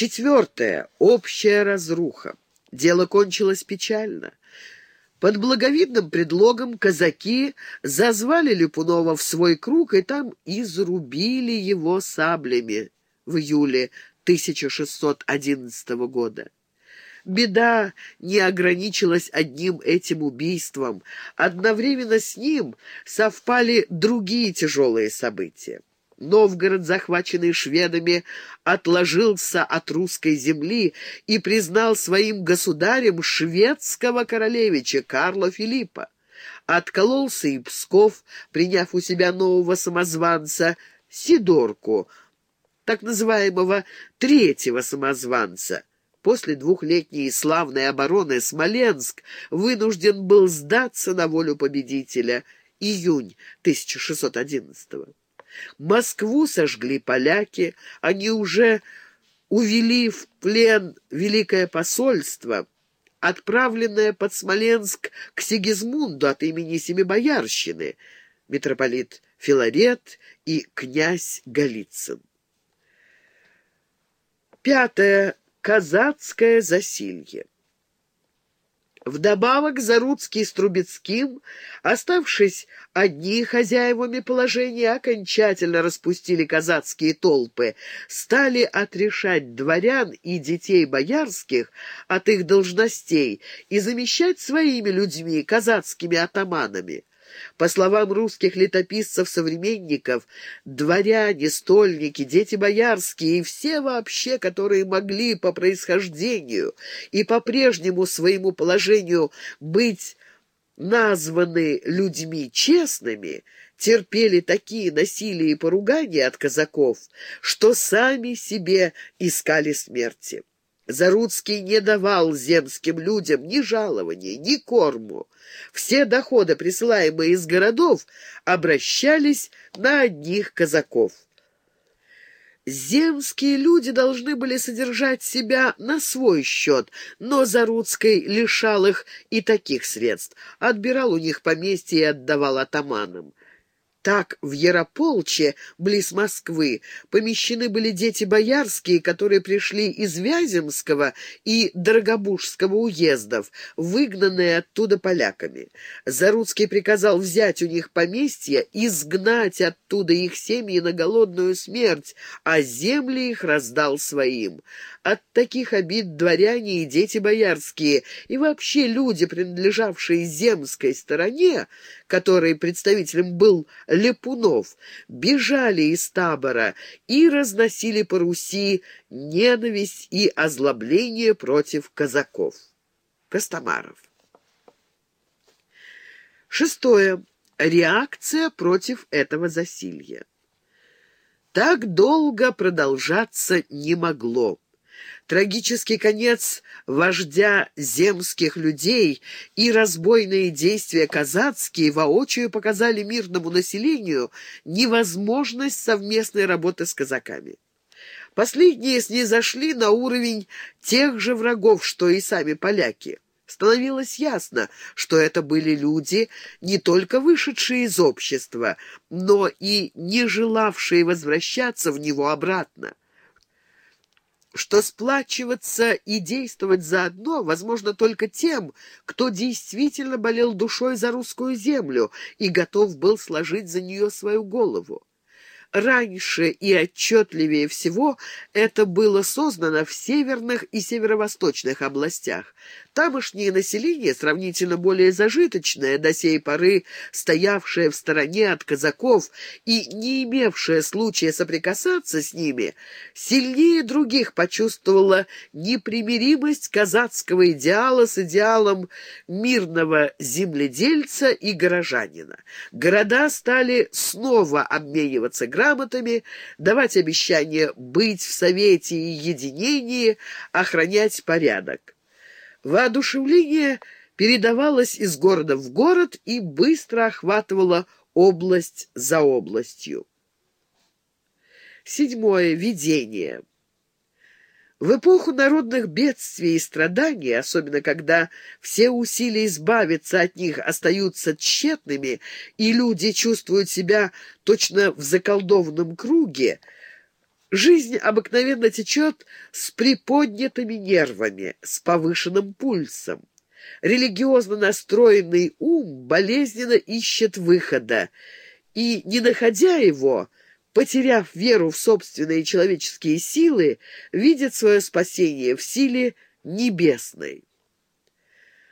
Четвертое. Общая разруха. Дело кончилось печально. Под благовидным предлогом казаки зазвали Липунова в свой круг и там изрубили его саблями в июле 1611 года. Беда не ограничилась одним этим убийством. Одновременно с ним совпали другие тяжелые события. Новгород, захваченный шведами, отложился от русской земли и признал своим государем шведского королевича Карла Филиппа. Откололся и Псков, приняв у себя нового самозванца Сидорку, так называемого третьего самозванца. После двухлетней славной обороны Смоленск вынужден был сдаться на волю победителя. Июнь 1611 -го. Москву сожгли поляки, они уже увели в плен Великое посольство, отправленное под Смоленск к Сигизмунду от имени Семибоярщины, митрополит Филарет и князь Голицын. Пятое. Казацкое засилье. Вдобавок Заруцкий с Трубецким, оставшись одни хозяевами положения, окончательно распустили казацкие толпы, стали отрешать дворян и детей боярских от их должностей и замещать своими людьми, казацкими атаманами. По словам русских летописцев-современников, дворяне, стольники, дети боярские и все вообще, которые могли по происхождению и по прежнему своему положению быть названы людьми честными, терпели такие насилия и поругания от казаков, что сами себе искали смерти. Заруцкий не давал земским людям ни жалования, ни корму. Все доходы, присылаемые из городов, обращались на одних казаков. Земские люди должны были содержать себя на свой счет, но Заруцкий лишал их и таких средств, отбирал у них поместья и отдавал атаманам. Так в Ярополче, близ Москвы, помещены были дети боярские, которые пришли из Вяземского и Дорогобужского уездов, выгнанные оттуда поляками. Заруцкий приказал взять у них поместья, изгнать оттуда их семьи на голодную смерть, а земли их раздал своим. От таких обид дворяне и дети боярские, и вообще люди, принадлежавшие земской стороне, которой представителем был Лепунов, бежали из табора и разносили по Руси ненависть и озлобление против казаков. Костомаров. Шестое. Реакция против этого засилья. Так долго продолжаться не могло. Трагический конец вождя земских людей и разбойные действия казацкие воочию показали мирному населению невозможность совместной работы с казаками. Последние снизошли на уровень тех же врагов, что и сами поляки. Становилось ясно, что это были люди, не только вышедшие из общества, но и не желавшие возвращаться в него обратно что сплачиваться и действовать заодно возможно только тем, кто действительно болел душой за русскую землю и готов был сложить за нее свою голову. Раньше и отчетливее всего это было создано в северных и северо-восточных областях. Тамошнее население, сравнительно более зажиточное, до сей поры стоявшее в стороне от казаков и не имевшее случая соприкасаться с ними, сильнее других почувствовало непримиримость казацкого идеала с идеалом мирного земледельца и горожанина. Города стали снова обмениваться грамотами, давать обещание быть в совете и единении, охранять порядок. Воодушевление передавалось из города в город и быстро охватывало область за областью. Седьмое. Видение. В эпоху народных бедствий и страданий, особенно когда все усилия избавиться от них остаются тщетными, и люди чувствуют себя точно в заколдованном круге, Жизнь обыкновенно течет с приподнятыми нервами, с повышенным пульсом. Религиозно настроенный ум болезненно ищет выхода, и, не находя его, потеряв веру в собственные человеческие силы, видит свое спасение в силе небесной.